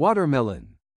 Watermelon.